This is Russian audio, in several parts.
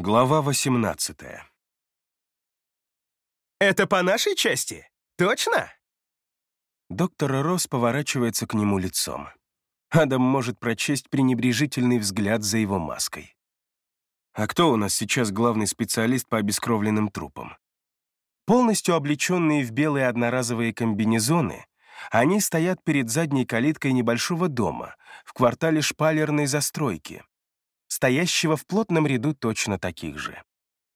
Глава 18 «Это по нашей части? Точно?» Доктор Росс поворачивается к нему лицом. Адам может прочесть пренебрежительный взгляд за его маской. А кто у нас сейчас главный специалист по обескровленным трупам? Полностью облеченные в белые одноразовые комбинезоны, они стоят перед задней калиткой небольшого дома в квартале шпалерной застройки, стоящего в плотном ряду точно таких же.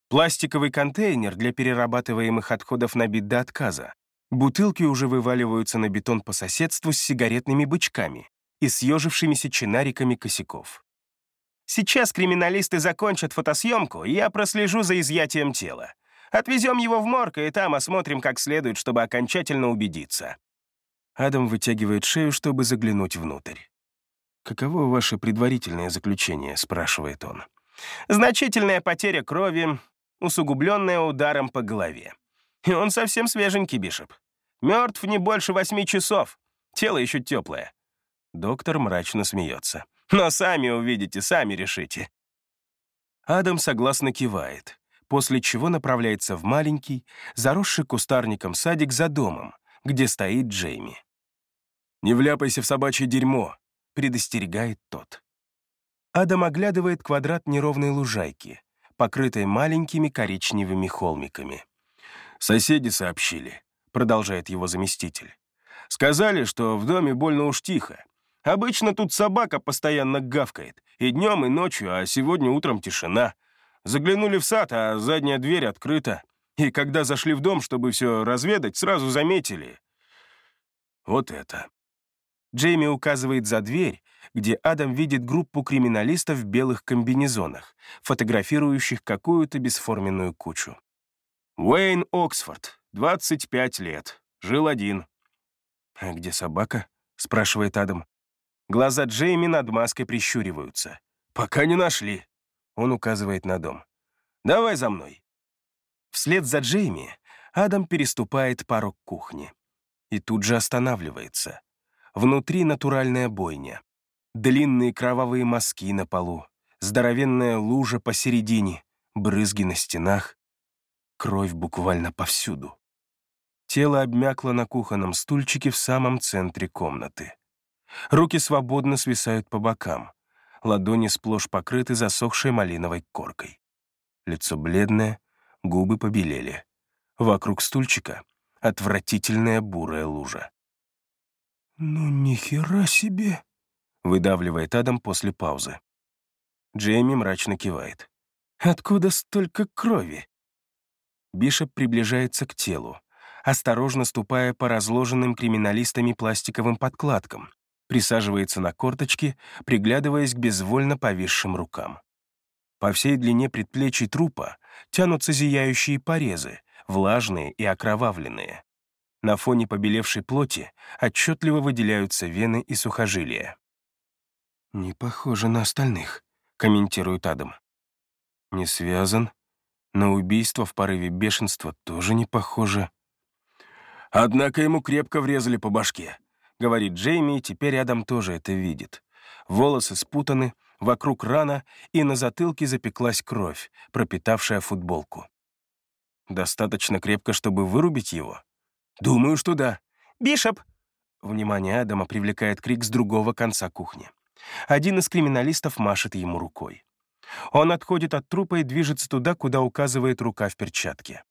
Пластиковый контейнер для перерабатываемых отходов набит до отказа. Бутылки уже вываливаются на бетон по соседству с сигаретными бычками и съежившимися чинариками косяков. «Сейчас криминалисты закончат фотосъемку, и я прослежу за изъятием тела. Отвезем его в морг, и там осмотрим как следует, чтобы окончательно убедиться». Адам вытягивает шею, чтобы заглянуть внутрь. «Каково ваше предварительное заключение?» — спрашивает он. «Значительная потеря крови, усугубленная ударом по голове. И он совсем свеженький, Бишоп. Мертв не больше восьми часов. Тело еще теплое». Доктор мрачно смеется. «Но сами увидите, сами решите». Адам согласно кивает, после чего направляется в маленький, заросший кустарником садик за домом, где стоит Джейми. «Не вляпайся в собачье дерьмо», — предостерегает тот. Адам оглядывает квадрат неровной лужайки, покрытой маленькими коричневыми холмиками. «Соседи сообщили», — продолжает его заместитель. «Сказали, что в доме больно уж тихо. Обычно тут собака постоянно гавкает, и днем, и ночью, а сегодня утром тишина. Заглянули в сад, а задняя дверь открыта. И когда зашли в дом, чтобы все разведать, сразу заметили. Вот это. Джейми указывает за дверь, где Адам видит группу криминалистов в белых комбинезонах, фотографирующих какую-то бесформенную кучу. Уэйн Оксфорд, 25 лет, жил один. «А где собака?» — спрашивает Адам. Глаза Джейми над маской прищуриваются. «Пока не нашли», — он указывает на дом. «Давай за мной». Вслед за Джейми Адам переступает порог кухни и тут же останавливается. Внутри натуральная бойня. Длинные кровавые мазки на полу, здоровенная лужа посередине, брызги на стенах. Кровь буквально повсюду. Тело обмякло на кухонном стульчике в самом центре комнаты. Руки свободно свисают по бокам. Ладони сплошь покрыты засохшей малиновой коркой. Лицо бледное, губы побелели. Вокруг стульчика отвратительная бурая лужа. «Ну, ни хера себе!» — выдавливает Адам после паузы. Джейми мрачно кивает. «Откуда столько крови?» Бишоп приближается к телу, осторожно ступая по разложенным криминалистами пластиковым подкладкам, присаживается на корточки, приглядываясь к безвольно повисшим рукам. По всей длине предплечий трупа тянутся зияющие порезы, влажные и окровавленные. На фоне побелевшей плоти отчетливо выделяются вены и сухожилия. «Не похоже на остальных», — комментирует Адам. «Не связан. На убийство в порыве бешенства тоже не похоже». «Однако ему крепко врезали по башке», — говорит Джейми, и теперь Адам тоже это видит. Волосы спутаны, вокруг рана, и на затылке запеклась кровь, пропитавшая футболку. Достаточно крепко, чтобы вырубить его? «Думаю, что да». «Бишоп!» Внимание Адама привлекает крик с другого конца кухни. Один из криминалистов машет ему рукой. Он отходит от трупа и движется туда, куда указывает рука в перчатке.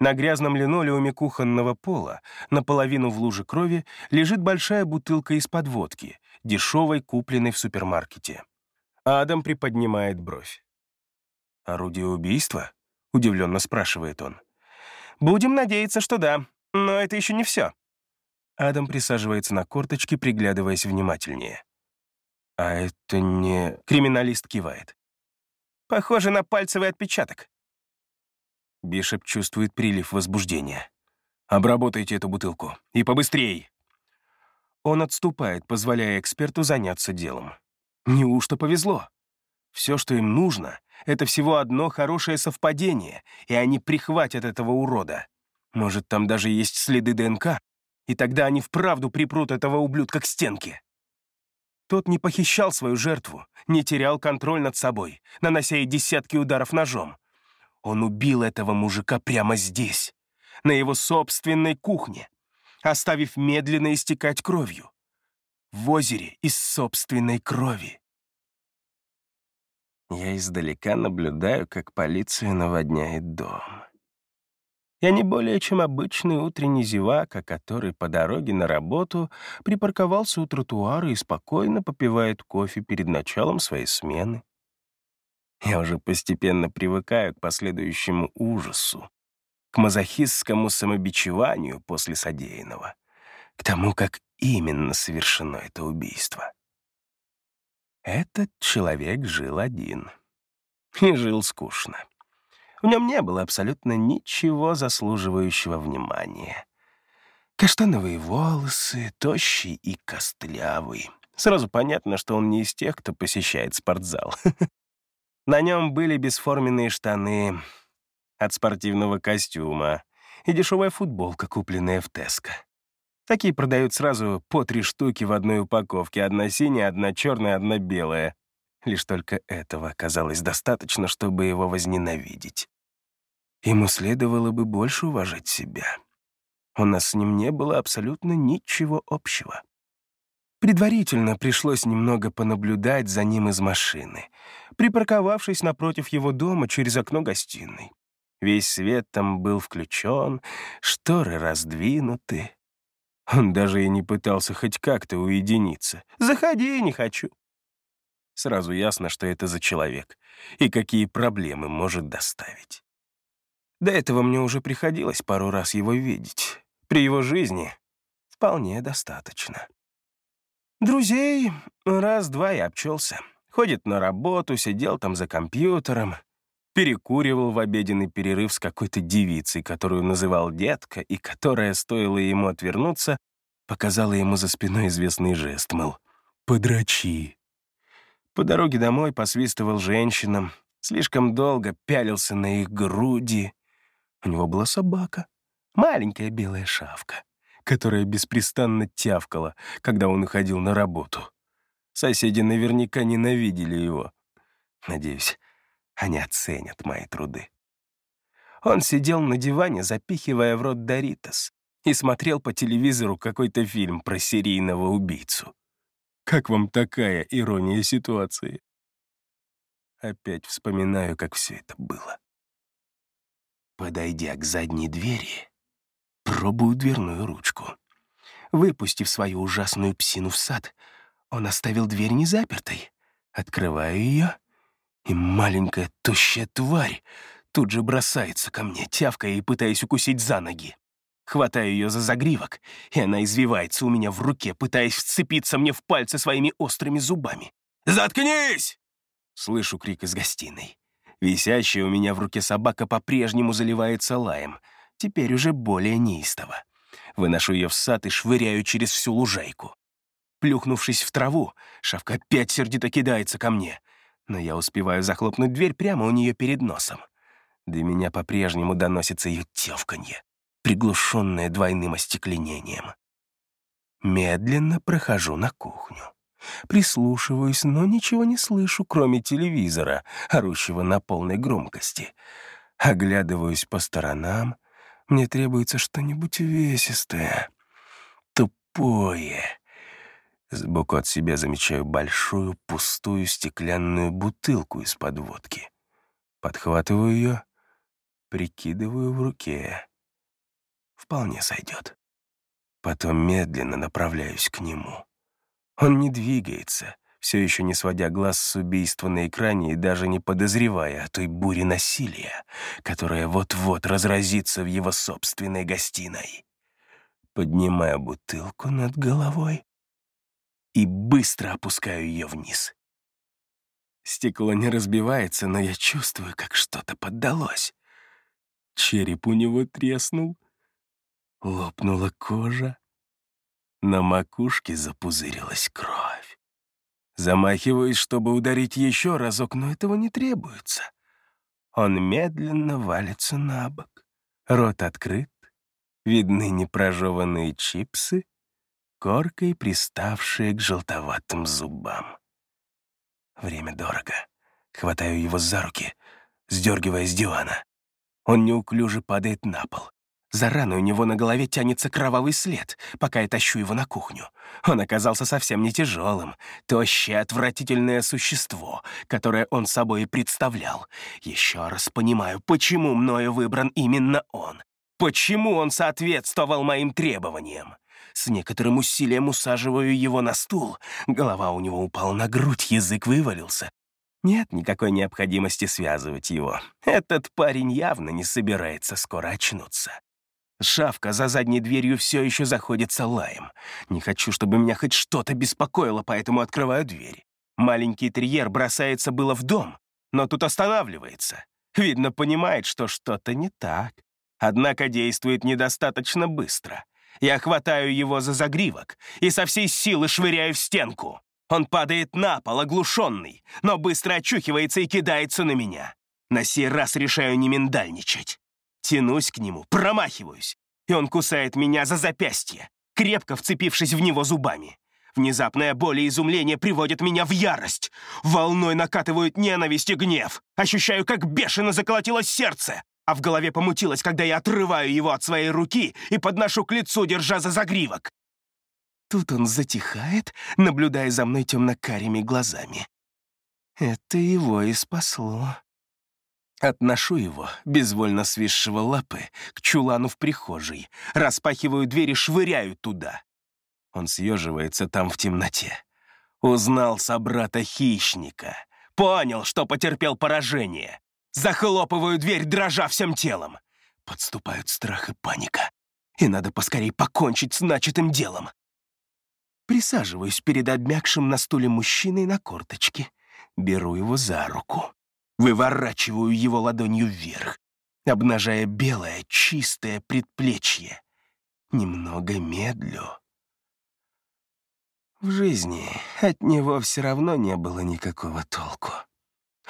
На грязном линолеуме кухонного пола, наполовину в луже крови, лежит большая бутылка из-под водки, дешевой, купленной в супермаркете. Адам приподнимает бровь. «Орудие убийства?» — удивленно спрашивает он. «Будем надеяться, что да. Но это еще не все. Адам присаживается на корточки, приглядываясь внимательнее. «А это не...» — криминалист кивает. «Похоже на пальцевый отпечаток». Бишоп чувствует прилив возбуждения. «Обработайте эту бутылку. И побыстрее!» Он отступает, позволяя эксперту заняться делом. Неужто повезло? Все, что им нужно, это всего одно хорошее совпадение, и они прихватят этого урода. Может, там даже есть следы ДНК, и тогда они вправду припрут этого ублюдка к стенке. тот не похищал свою жертву, не терял контроль над собой, нанося ей десятки ударов ножом. Он убил этого мужика прямо здесь, на его собственной кухне, оставив медленно истекать кровью. В озере из собственной крови. Я издалека наблюдаю, как полиция наводняет дом. Я не более чем обычный утренний зевака, который по дороге на работу припарковался у тротуара и спокойно попивает кофе перед началом своей смены. Я уже постепенно привыкаю к последующему ужасу, к мазохистскому самобичеванию после содеянного, к тому, как именно совершено это убийство. Этот человек жил один. И жил скучно. В нем не было абсолютно ничего заслуживающего внимания. Каштановые волосы, тощий и костлявый. Сразу понятно, что он не из тех, кто посещает спортзал. На нем были бесформенные штаны от спортивного костюма и дешевая футболка, купленная в Теско. Такие продают сразу по три штуки в одной упаковке, одна синяя, одна черная, одна белая. Лишь только этого оказалось достаточно, чтобы его возненавидеть. Ему следовало бы больше уважать себя. У нас с ним не было абсолютно ничего общего. Предварительно пришлось немного понаблюдать за ним из машины, припарковавшись напротив его дома через окно гостиной. Весь свет там был включен, шторы раздвинуты. Он даже и не пытался хоть как-то уединиться. «Заходи, не хочу». Сразу ясно, что это за человек и какие проблемы может доставить. До этого мне уже приходилось пару раз его видеть. При его жизни вполне достаточно. Друзей раз-два и обчелся. Ходит на работу, сидел там за компьютером, перекуривал в обеденный перерыв с какой-то девицей, которую называл детка, и которая, стоило ему отвернуться, показала ему за спиной известный жест, мол, «подрачи». По дороге домой посвистывал женщинам, слишком долго пялился на их груди, у него была собака, маленькая белая шавка, которая беспрестанно тявкала, когда он уходил на работу. Соседи наверняка ненавидели его. Надеюсь, они оценят мои труды. Он сидел на диване, запихивая в рот Доритос, и смотрел по телевизору какой-то фильм про серийного убийцу. Как вам такая ирония ситуации? Опять вспоминаю, как все это было. Подойдя к задней двери, пробую дверную ручку. Выпустив свою ужасную псину в сад, он оставил дверь незапертой. Открываю ее, и маленькая тощая тварь тут же бросается ко мне, тявкая и пытаясь укусить за ноги. Хватаю ее за загривок, и она извивается у меня в руке, пытаясь вцепиться мне в пальцы своими острыми зубами. «Заткнись!» Слышу крик из гостиной. Висящая у меня в руке собака по-прежнему заливается лаем, теперь уже более неистово. Выношу ее в сад и швыряю через всю лужайку. Плюхнувшись в траву, шавка опять сердито кидается ко мне, но я успеваю захлопнуть дверь прямо у нее перед носом. До меня по-прежнему доносится ее тевканье, приглушенное двойным остекленением. Медленно прохожу на кухню. Прислушиваюсь, но ничего не слышу, кроме телевизора, орущего на полной громкости. Оглядываюсь по сторонам. Мне требуется что-нибудь увесистое, тупое. Сбоку от себя замечаю большую пустую стеклянную бутылку из-под водки. Подхватываю ее, прикидываю в руке. Вполне сойдет. Потом медленно направляюсь к нему. Он не двигается, все еще не сводя глаз с убийства на экране и даже не подозревая о той буре насилия, которая вот-вот разразится в его собственной гостиной. Поднимаю бутылку над головой и быстро опускаю ее вниз. Стекло не разбивается, но я чувствую, как что-то поддалось. Череп у него треснул, лопнула кожа, на макушке запузырилась кровь. Замахиваюсь, чтобы ударить еще разок, но этого не требуется. Он медленно валится на бок. Рот открыт. Видны непрожеванные чипсы. коркой приставшие к желтоватым зубам. Время дорого. Хватаю его за руки, сдергивая с дивана. Он неуклюже падает на пол. За раной у него на голове тянется кровавый след, пока я тащу его на кухню. Он оказался совсем не тяжелым. Тощее, отвратительное существо, которое он собой и представлял. Еще раз понимаю, почему мною выбран именно он. Почему он соответствовал моим требованиям. С некоторым усилием усаживаю его на стул. Голова у него упала на грудь, язык вывалился. Нет никакой необходимости связывать его. Этот парень явно не собирается скоро очнуться. Шавка за задней дверью все еще заходится лаем. Не хочу, чтобы меня хоть что-то беспокоило, поэтому открываю дверь. Маленький терьер бросается было в дом, но тут останавливается. Видно, понимает, что что-то не так. Однако действует недостаточно быстро. Я хватаю его за загривок и со всей силы швыряю в стенку. Он падает на пол, оглушенный, но быстро очухивается и кидается на меня. На сей раз решаю не миндальничать. Тянусь к нему, промахиваюсь, и он кусает меня за запястье, крепко вцепившись в него зубами. Внезапная боль и изумление приводят меня в ярость. Волной накатывают ненависть и гнев. Ощущаю, как бешено заколотилось сердце, а в голове помутилось, когда я отрываю его от своей руки и подношу к лицу, держа за загривок. Тут он затихает, наблюдая за мной темно-карими глазами. Это его и спасло. Отношу его, безвольно свисшего лапы, к чулану в прихожей, распахиваю дверь и швыряю туда. Он съеживается там в темноте. Узнал собрата-хищника. Понял, что потерпел поражение. Захлопываю дверь, дрожа всем телом. Подступают страх и паника. И надо поскорей покончить с начатым делом. Присаживаюсь перед обмякшим на стуле мужчиной на корточке. Беру его за руку. Выворачиваю его ладонью вверх, обнажая белое, чистое предплечье. Немного медлю. В жизни от него все равно не было никакого толку.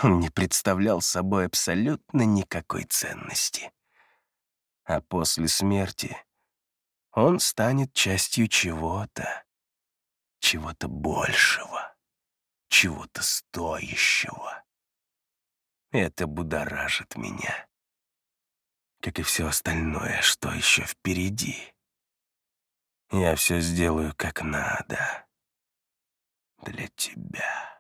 Он не представлял собой абсолютно никакой ценности. А после смерти он станет частью чего-то, чего-то большего, чего-то стоящего. Это будоражит меня. Как и все остальное, что еще впереди. Я все сделаю как надо. Для тебя.